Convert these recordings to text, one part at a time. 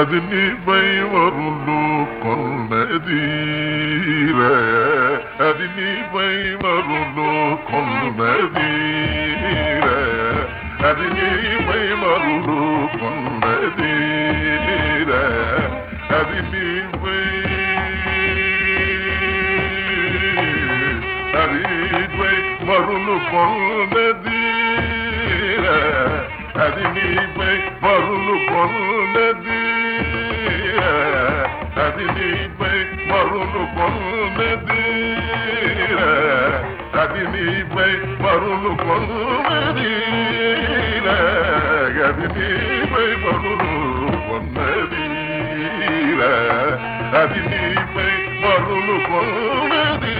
أدني بيور لكل مديرة أدني بيور لكل مديرة أدني بيور لكل مديرة أدني வருணு பொன்னதீர அருமி வருணு பொன்னதீர నీపై మరులు కొన్నది అది నీపై మరులు కొన్నది. అది నీపై మరులు కొన్నది.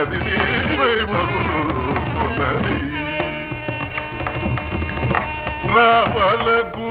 అది నీపై మరులు కొన్నది. రామలకు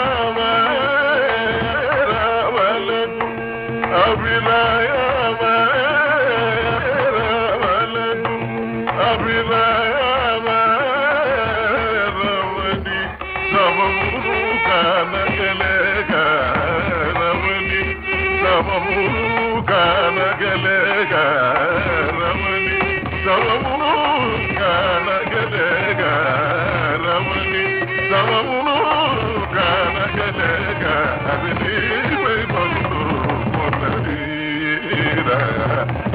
కానగలేక అది నీపై పలుకు కొన్నదీరా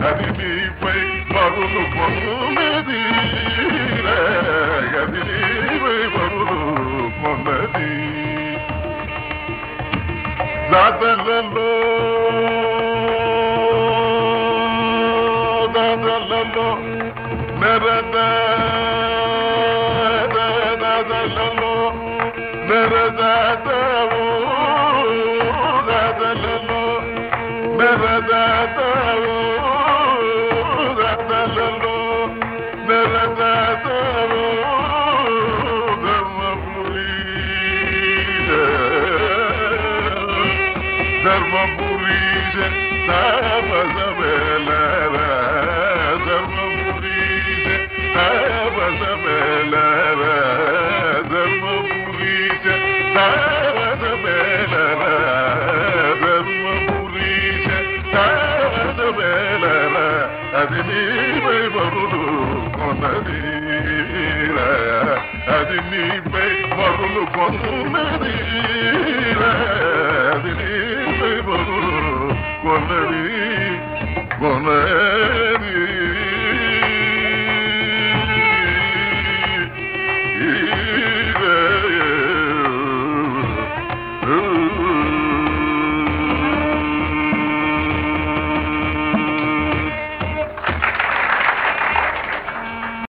అది నీపై न అది నీపై మరులు కొన్నది అది నీపై మరులు కొన్నది అది నీపై మరులు కొన్నది కొన్నది.